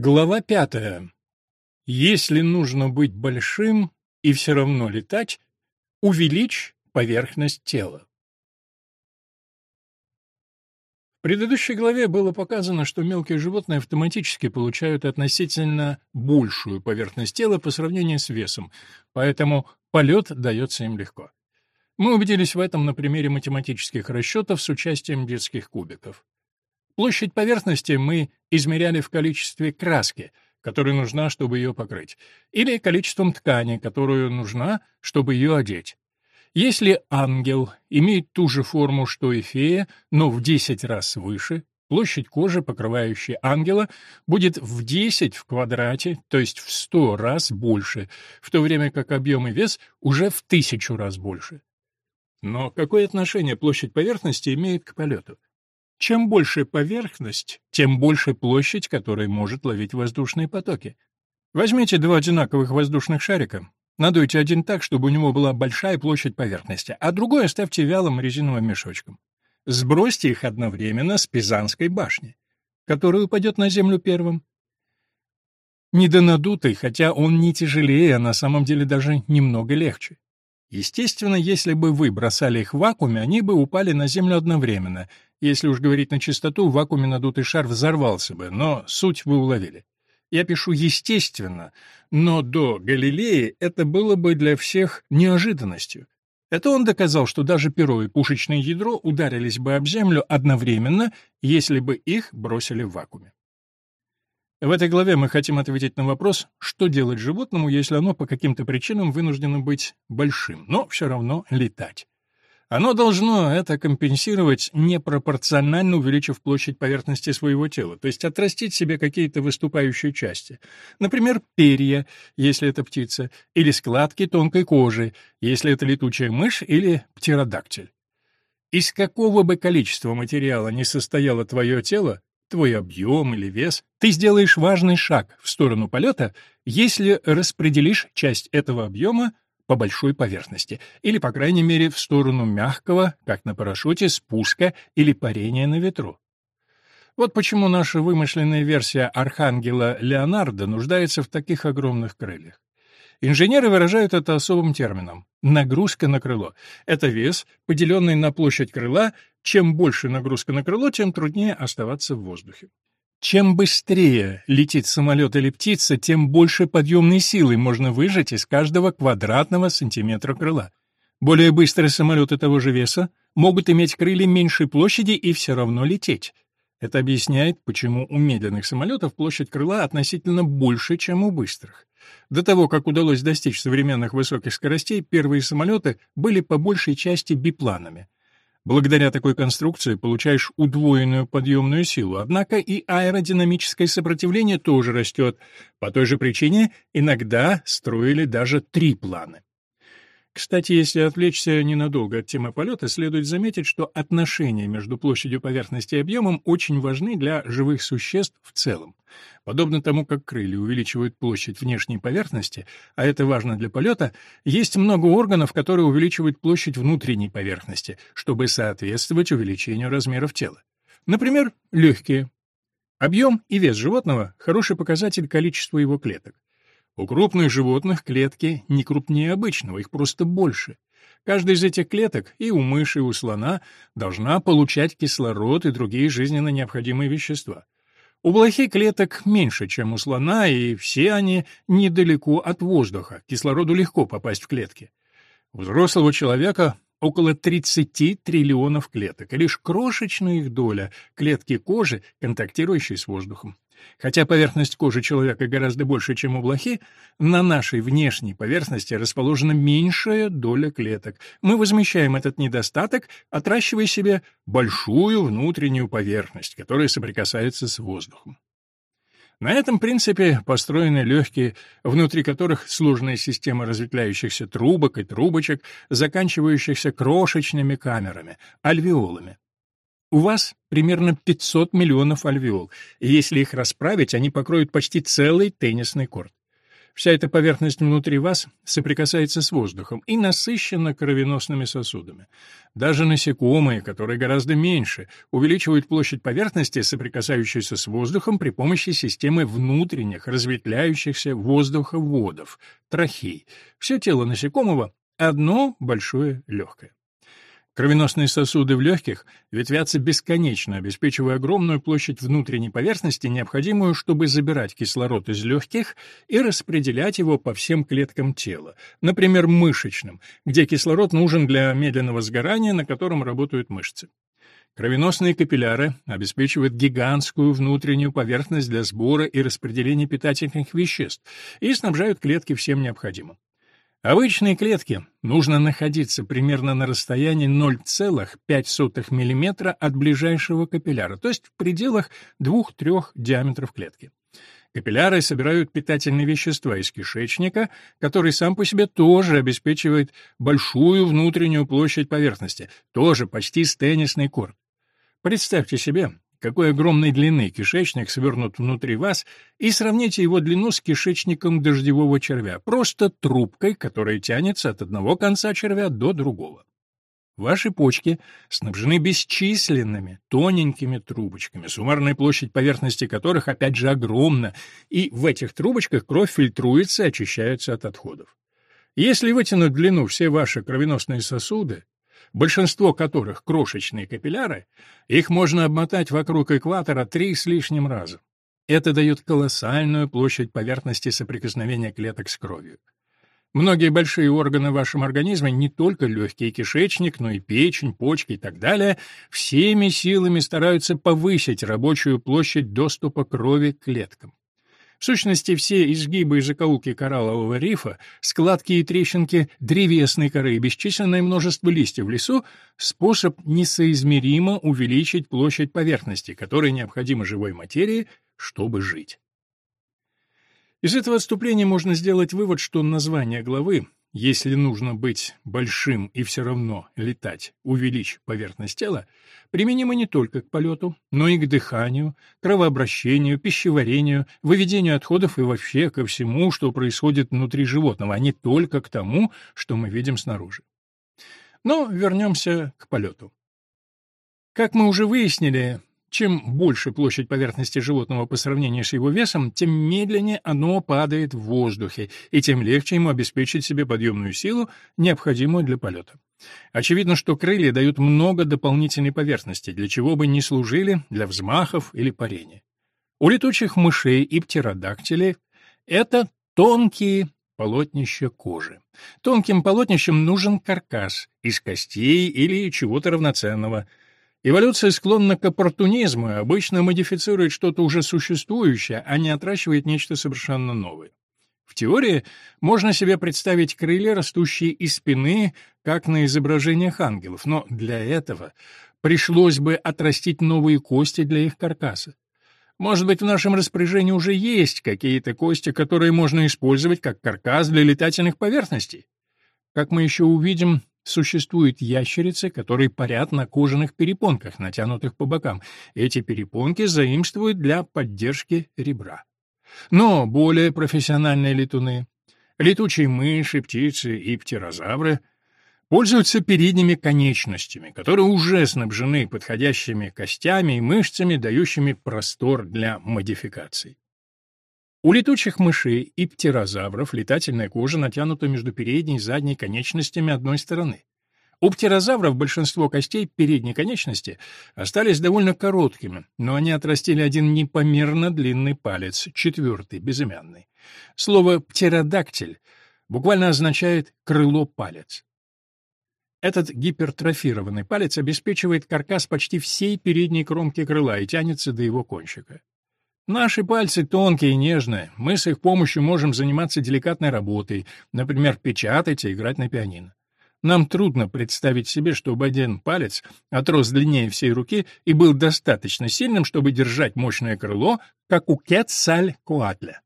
Глава пятая. Если нужно быть большим и все равно летать, увеличь поверхность тела. В предыдущей главе было показано, что мелкие животные автоматически получают относительно большую поверхность тела по сравнению с весом, поэтому полет дается им легко. Мы убедились в этом на примере математических расчетов с участием детских кубиков. Площадь поверхности мы измеряли в количестве краски, которая нужна, чтобы ее покрыть, или количеством ткани, которую нужна, чтобы ее одеть. Если ангел имеет ту же форму, что и фея, но в 10 раз выше, площадь кожи, покрывающей ангела, будет в 10 в квадрате, то есть в 100 раз больше, в то время как объем и вес уже в тысячу раз больше. Но какое отношение площадь поверхности имеет к полету? Чем больше поверхность, тем больше площадь, которая может ловить воздушные потоки. Возьмите два одинаковых воздушных шарика, надуйте один так, чтобы у него была большая площадь поверхности, а другой оставьте вялым резиновым мешочком. Сбросьте их одновременно с Пизанской башни. Который упадет на землю первым? Недонадутый, хотя он не тяжелее, а на самом деле даже немного легче. Естественно, если бы вы бросали их в вакууме, они бы упали на Землю одновременно. Если уж говорить на чистоту, в вакууме надутый шар взорвался бы, но суть вы уловили. Я пишу «естественно», но до Галилеи это было бы для всех неожиданностью. Это он доказал, что даже перо и пушечное ядро ударились бы об Землю одновременно, если бы их бросили в вакууме. В этой главе мы хотим ответить на вопрос, что делать животному, если оно по каким-то причинам вынуждено быть большим, но все равно летать. Оно должно это компенсировать, непропорционально увеличив площадь поверхности своего тела, то есть отрастить себе какие-то выступающие части. Например, перья, если это птица, или складки тонкой кожи, если это летучая мышь или птеродактиль. Из какого бы количества материала не состояло твое тело, твой объем или вес, ты сделаешь важный шаг в сторону полета, если распределишь часть этого объема по большой поверхности, или, по крайней мере, в сторону мягкого, как на парашюте, спуска или парения на ветру. Вот почему наша вымышленная версия архангела Леонардо нуждается в таких огромных крыльях. Инженеры выражают это особым термином — нагрузка на крыло. Это вес, поделенный на площадь крыла. Чем больше нагрузка на крыло, тем труднее оставаться в воздухе. Чем быстрее летит самолет или птица, тем больше подъемной силы можно выжать из каждого квадратного сантиметра крыла. Более быстрые самолеты того же веса могут иметь крылья меньшей площади и все равно лететь. Это объясняет, почему у медленных самолетов площадь крыла относительно больше, чем у быстрых. До того, как удалось достичь современных высоких скоростей, первые самолеты были по большей части бипланами. Благодаря такой конструкции получаешь удвоенную подъемную силу, однако и аэродинамическое сопротивление тоже растет. По той же причине иногда строили даже три планы. Кстати, если отвлечься ненадолго от темы полета, следует заметить, что отношения между площадью поверхности и объемом очень важны для живых существ в целом. Подобно тому, как крылья увеличивают площадь внешней поверхности, а это важно для полета, есть много органов, которые увеличивают площадь внутренней поверхности, чтобы соответствовать увеличению размеров тела. Например, легкие. Объем и вес животного – хороший показатель количества его клеток. У крупных животных клетки не крупнее обычного, их просто больше. Каждая из этих клеток, и у мыши, и у слона, должна получать кислород и другие жизненно необходимые вещества. У блохи клеток меньше, чем у слона, и все они недалеко от воздуха, кислороду легко попасть в клетки. У взрослого человека около 30 триллионов клеток, и лишь крошечная их доля — клетки кожи, контактирующие с воздухом. Хотя поверхность кожи человека гораздо больше, чем у блохи, на нашей внешней поверхности расположена меньшая доля клеток. Мы возмещаем этот недостаток, отращивая себе большую внутреннюю поверхность, которая соприкасается с воздухом. На этом принципе построены легкие, внутри которых сложная система разветвляющихся трубок и трубочек, заканчивающихся крошечными камерами, альвеолами. У вас примерно 500 миллионов альвеол, и если их расправить, они покроют почти целый теннисный корт. Вся эта поверхность внутри вас соприкасается с воздухом и насыщена кровеносными сосудами. Даже насекомые, которые гораздо меньше, увеличивают площадь поверхности, соприкасающейся с воздухом при помощи системы внутренних разветвляющихся воздуховодов, трахей. Все тело насекомого — одно большое легкое. Кровеносные сосуды в легких ветвятся бесконечно, обеспечивая огромную площадь внутренней поверхности, необходимую, чтобы забирать кислород из легких и распределять его по всем клеткам тела, например, мышечным, где кислород нужен для медленного сгорания, на котором работают мышцы. Кровеносные капилляры обеспечивают гигантскую внутреннюю поверхность для сбора и распределения питательных веществ и снабжают клетки всем необходимым. Обычные клетки нужно находиться примерно на расстоянии 0,5 мм от ближайшего капилляра, то есть в пределах 2-3 диаметров клетки. Капилляры собирают питательные вещества из кишечника, который сам по себе тоже обеспечивает большую внутреннюю площадь поверхности, тоже почти с теннисный корт. Представьте себе, какой огромной длины кишечник свернут внутри вас, и сравните его длину с кишечником дождевого червя, просто трубкой, которая тянется от одного конца червя до другого. Ваши почки снабжены бесчисленными тоненькими трубочками, суммарная площадь поверхности которых опять же огромна, и в этих трубочках кровь фильтруется и очищается от отходов. Если вытянуть длину все ваши кровеносные сосуды, большинство которых крошечные капилляры, их можно обмотать вокруг экватора три с лишним раза. Это дает колоссальную площадь поверхности соприкосновения клеток с кровью. Многие большие органы в вашем организме, не только легкий кишечник, но и печень, почки и так далее, всеми силами стараются повысить рабочую площадь доступа крови к клеткам. В сущности, все изгибы и закоулки кораллового рифа, складки и трещинки древесной коры и бесчисленное множество листьев в лесу — способ несоизмеримо увеличить площадь поверхности, которая необходима живой материи, чтобы жить. Из этого отступления можно сделать вывод, что название главы если нужно быть большим и все равно летать, увеличь поверхность тела, применимо не только к полету, но и к дыханию, кровообращению, пищеварению, выведению отходов и вообще ко всему, что происходит внутри животного, а не только к тому, что мы видим снаружи. Но вернемся к полету. Как мы уже выяснили, чем больше площадь поверхности животного по сравнению с его весом, тем медленнее оно падает в воздухе, и тем легче ему обеспечить себе подъемную силу, необходимую для полета. Очевидно, что крылья дают много дополнительной поверхности, для чего бы ни служили, для взмахов или парения. У летучих мышей и птеродактилей это тонкие полотнища кожи. Тонким полотнищам нужен каркас из костей или чего-то равноценного – Эволюция склонна к оппортунизму и обычно модифицирует что-то уже существующее, а не отращивает нечто совершенно новое. В теории можно себе представить крылья, растущие из спины, как на изображениях ангелов, но для этого пришлось бы отрастить новые кости для их каркаса. Может быть, в нашем распоряжении уже есть какие-то кости, которые можно использовать как каркас для летательных поверхностей? Как мы еще увидим, Существуют ящерицы, которые парят на кожаных перепонках, натянутых по бокам. Эти перепонки заимствуют для поддержки ребра. Но более профессиональные летуны, летучие мыши, птицы и птерозавры пользуются передними конечностями, которые уже снабжены подходящими костями и мышцами, дающими простор для модификаций. У летучих мышей и птерозавров летательная кожа натянута между передней и задней конечностями одной стороны. У птерозавров большинство костей передней конечности остались довольно короткими, но они отрастили один непомерно длинный палец, четвертый, безымянный. Слово «птеродактиль» буквально означает «крыло-палец». Этот гипертрофированный палец обеспечивает каркас почти всей передней кромки крыла и тянется до его кончика. Наши пальцы тонкие и нежные, мы с их помощью можем заниматься деликатной работой, например, печатать и играть на пианино. Нам трудно представить себе, чтобы один палец отрос длиннее всей руки и был достаточно сильным, чтобы держать мощное крыло, как у Кетцаль-Куатля.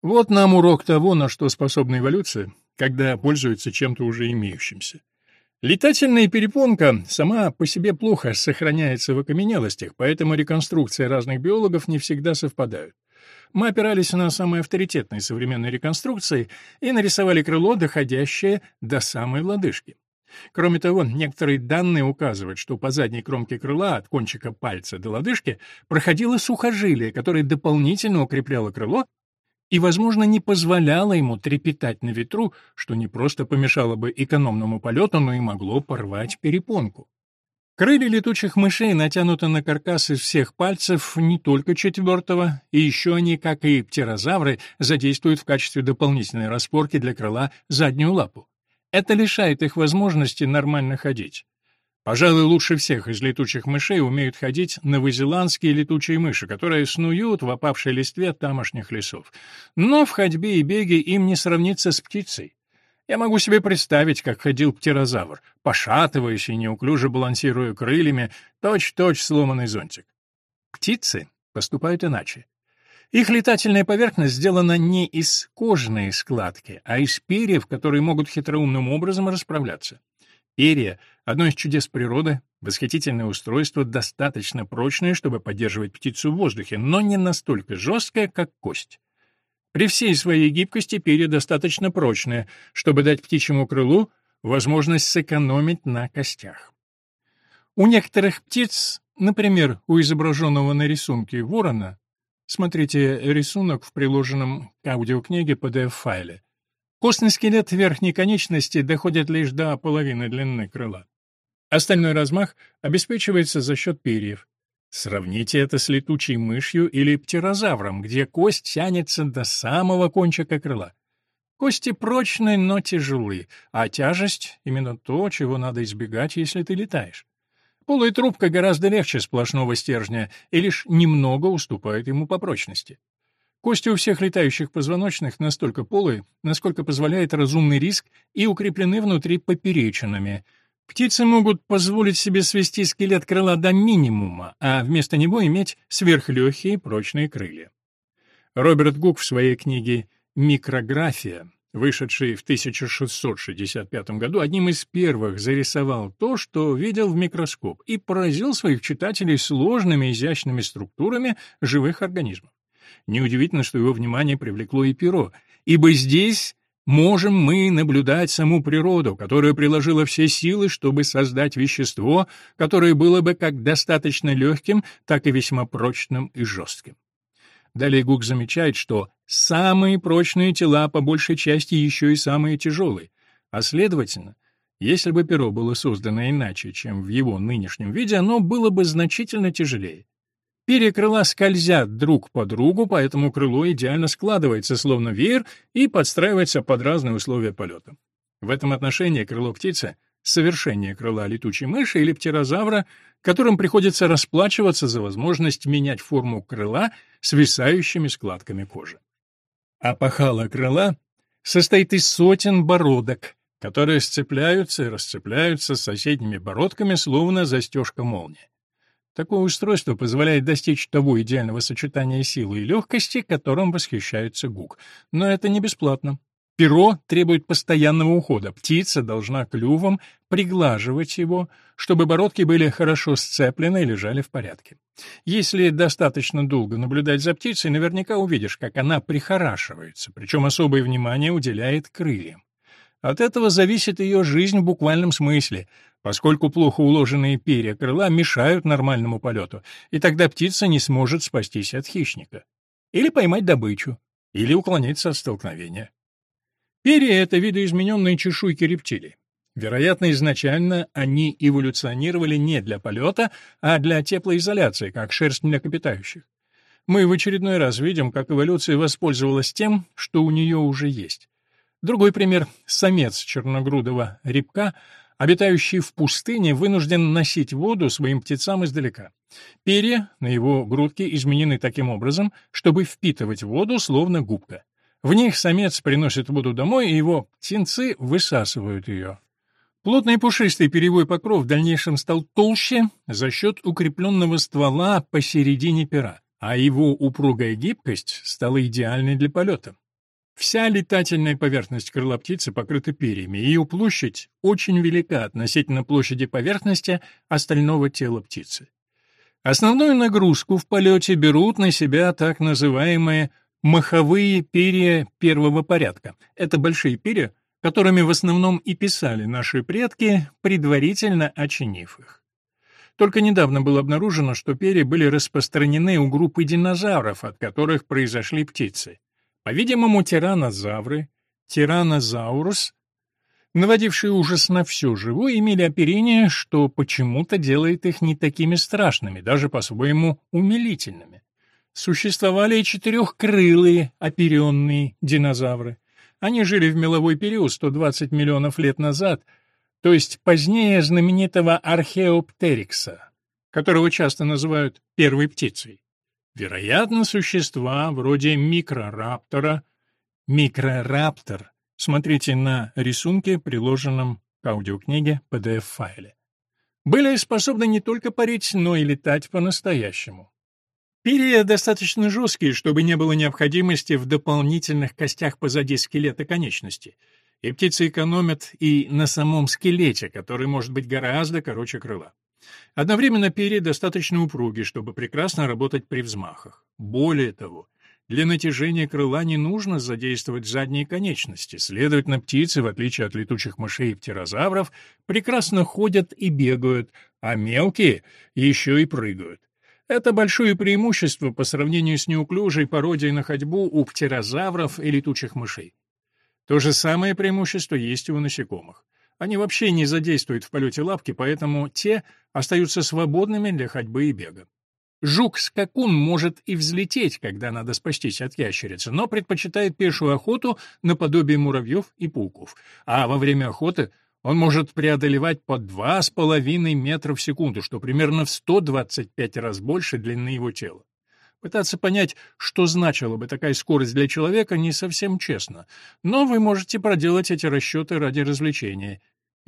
Вот нам урок того, на что способна эволюция, когда пользуется чем-то уже имеющимся. Летательная перепонка сама по себе плохо сохраняется в окаменелостях, поэтому реконструкции разных биологов не всегда совпадают. мы опирались на самые авторитетные современные реконструкции и нарисовали крыло, доходящее до самой лодыжки. Кроме того, некоторые данные указывают, что по задней кромке крыла от кончика пальца до лодыжки проходило сухожилие, которое дополнительно укрепляло крыло и, возможно, не позволяло ему трепетать на ветру, что не просто помешало бы экономному полету, но и могло порвать перепонку. Крылья летучих мышей натянуты на каркас из всех пальцев не только четвертого, и еще они, как и птерозавры, задействуют в качестве дополнительной распорки для крыла заднюю лапу. Это лишает их возможности нормально ходить. Пожалуй, лучше всех из летучих мышей умеют ходить новозеландские летучие мыши, которые снуют в опавшей листве тамошних лесов. Но в ходьбе и беге им не сравниться с птицей. Я могу себе представить, как ходил птерозавр, пошатываясь и неуклюже балансируя крыльями, точь-точь сломанный зонтик. Птицы поступают иначе. Их летательная поверхность сделана не из кожаной складки, а из перьев, которые могут хитроумным образом расправляться. Перья — одно из чудес природы, восхитительное устройство, достаточно прочное, чтобы поддерживать птицу в воздухе, но не настолько жесткое, как кость. При всей своей гибкости перья достаточно прочные, чтобы дать птичьему крылу возможность сэкономить на костях. У некоторых птиц, например, у изображенного на рисунке ворона, Смотрите рисунок в приложенном к аудиокниге PDF-файле. Костный скелет верхней конечности доходит лишь до половины длины крыла. Остальной размах обеспечивается за счет перьев. Сравните это с летучей мышью или птерозавром, где кость тянется до самого кончика крыла. Кости прочные, но тяжелые, а тяжесть — именно то, чего надо избегать, если ты летаешь. Полая трубка гораздо легче сплошного стержня и лишь немного уступает ему по прочности. Кости у всех летающих позвоночных настолько полые, насколько позволяет разумный риск, и укреплены внутри поперечинами. Птицы могут позволить себе свести скелет крыла до минимума, а вместо него иметь сверхлегкие прочные крылья. Роберт Гук в своей книге «Микрография» вышедший в 1665 году, одним из первых зарисовал то, что видел в микроскоп, и поразил своих читателей сложными изящными структурами живых организмов. Неудивительно, что его внимание привлекло и перо, ибо здесь можем мы наблюдать саму природу, которая приложила все силы, чтобы создать вещество, которое было бы как достаточно легким, так и весьма прочным и жестким. Далее Гук замечает, что самые прочные тела по большей части еще и самые тяжелые, а следовательно, если бы перо было создано иначе, чем в его нынешнем виде, оно было бы значительно тяжелее. Перья скользят друг по другу, поэтому крыло идеально складывается, словно веер, и подстраивается под разные условия полета. В этом отношении крыло птицы — совершение крыла летучей мыши или птерозавра, которым приходится расплачиваться за возможность менять форму крыла свисающими складками кожи. Опахало крыла состоит из сотен бородок, которые сцепляются и расцепляются с соседними бородками, словно застежка молнии. Такое устройство позволяет достичь того идеального сочетания силы и легкости, которым восхищается Гук. Но это не бесплатно. Перо требует постоянного ухода. Птица должна клювом приглаживать его, чтобы бородки были хорошо сцеплены и лежали в порядке. Если достаточно долго наблюдать за птицей, наверняка увидишь, как она прихорашивается, причем особое внимание уделяет крыльям. От этого зависит ее жизнь в буквальном смысле, поскольку плохо уложенные перья крыла мешают нормальному полету, и тогда птица не сможет спастись от хищника. Или поймать добычу, или уклониться от столкновения. Перья — это видоизмененные чешуйки рептилий. Вероятно, изначально они эволюционировали не для полета, а для теплоизоляции, как шерсть млекопитающих. Мы в очередной раз видим, как эволюция воспользовалась тем, что у нее уже есть. Другой пример — самец черногрудого рябка, обитающий в пустыне, вынужден носить воду своим птицам издалека. Перья на его грудке изменены таким образом, чтобы впитывать воду, словно губка. В них самец приносит воду домой, и его птенцы высасывают ее. Плотный пушистый перевой покров в дальнейшем стал толще за счет укрепленного ствола посередине пера, а его упругая гибкость стала идеальной для полета. Вся летательная поверхность крыла птицы покрыта перьями, и ее площадь очень велика относительно площади поверхности остального тела птицы. Основную нагрузку в полете берут на себя так называемые маховые перья первого порядка. Это большие перья, которыми в основном и писали наши предки, предварительно очинив их. Только недавно было обнаружено, что перья были распространены у группы динозавров, от которых произошли птицы. По-видимому, тиранозавры, тиранозаурус, наводившие ужас на все живое, имели оперение, что почему-то делает их не такими страшными, даже по-своему умилительными. Существовали и четырехкрылые оперенные динозавры. Они жили в меловой период 120 миллионов лет назад, то есть позднее знаменитого археоптерикса, которого часто называют первой птицей. Вероятно, существа вроде микрораптора. Микрораптор. Смотрите на рисунке, приложенном к аудиокниге PDF-файле. Были способны не только парить, но и летать по-настоящему. Перья достаточно жесткие, чтобы не было необходимости в дополнительных костях позади скелета конечности. И птицы экономят и на самом скелете, который может быть гораздо короче крыла. Одновременно перья достаточно упруги, чтобы прекрасно работать при взмахах. Более того, для натяжения крыла не нужно задействовать задние конечности, следовательно, птицы, в отличие от летучих мышей и птерозавров, прекрасно ходят и бегают, а мелкие еще и прыгают. Это большое преимущество по сравнению с неуклюжей пародией на ходьбу у птерозавров и летучих мышей. То же самое преимущество есть и у насекомых. Они вообще не задействуют в полете лапки, поэтому те остаются свободными для ходьбы и бега. Жук-скакун может и взлететь, когда надо спастись от ящерицы, но предпочитает пешую охоту наподобие муравьев и пауков. А во время охоты он может преодолевать по 2,5 метра в секунду, что примерно в 125 раз больше длины его тела. Пытаться понять, что значила бы такая скорость для человека, не совсем честно, но вы можете проделать эти расчеты ради развлечения.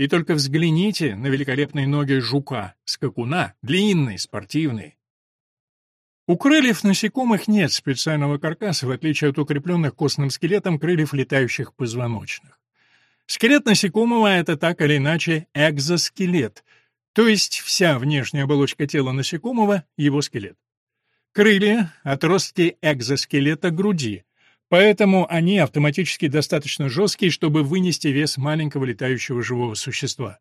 И только взгляните на великолепные ноги жука, скакуна, длинные, спортивные. У крыльев насекомых нет специального каркаса, в отличие от укрепленных костным скелетом крыльев летающих позвоночных. Скелет насекомого — это так или иначе экзоскелет, то есть вся внешняя оболочка тела насекомого — его скелет. Крылья — отростки экзоскелета груди, поэтому они автоматически достаточно жесткие, чтобы вынести вес маленького летающего живого существа.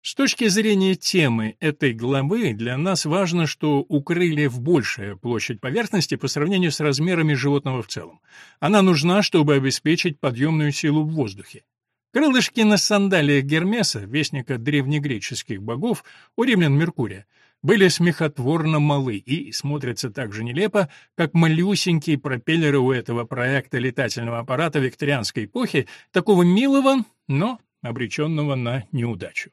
С точки зрения темы этой главы для нас важно, что у крыльев большая площадь поверхности по сравнению с размерами животного в целом. Она нужна, чтобы обеспечить подъемную силу в воздухе. Крылышки на сандалиях Гермеса, вестника древнегреческих богов, у римлян Меркурия, были смехотворно малы и смотрятся так же нелепо, как малюсенькие пропеллеры у этого проекта летательного аппарата викторианской эпохи, такого милого, но обреченного на неудачу.